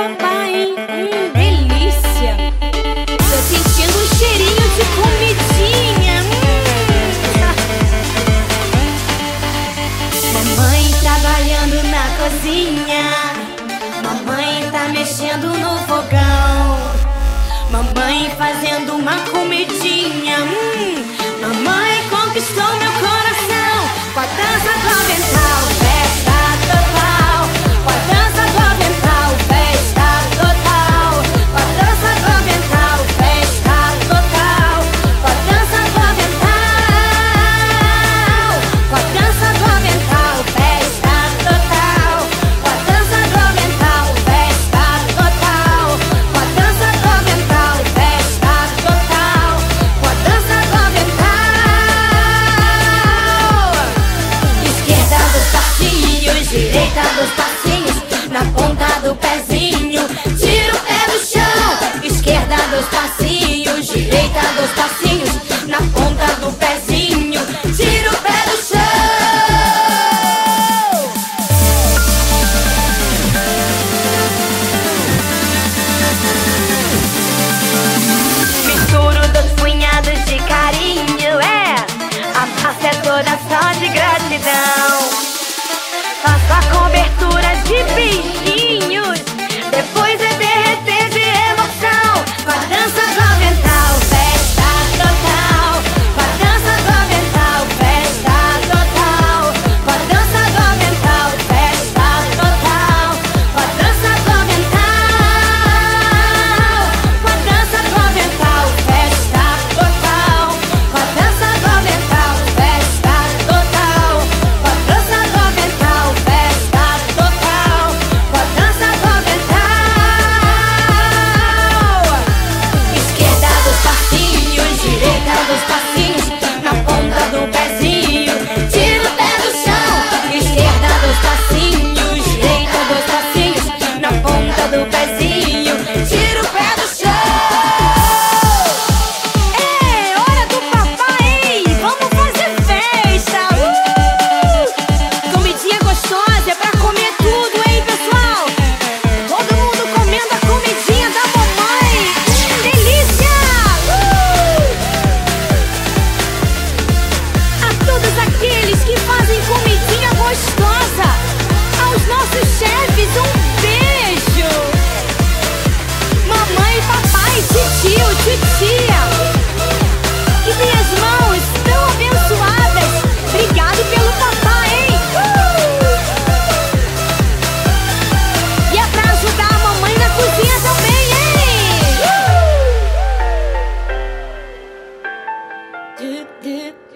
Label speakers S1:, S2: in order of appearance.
S1: papai, hein? Hum, delícia! Tô sentindo um cheirinho de comidinha. Hum. Mamãe trabalhando na cozinha. Mamãe tá mexendo no fogão. Mamãe fazendo uma comidinha. Hum. direita, dois passinhos, na ponta do pezinho. Tiro pé do chão, esquerda, dois passinhos, direita, dois passinhos, na ponta do pezinho. Tiro pé do chão. Misturo dos punhados de carinho, é. A massa é toda só de titia. Que minhas mãos tão abençoadas. Obrigado pelo papai, hein? Uh! E é pra ajudar a mamãe na cozinha também, hein? Uh!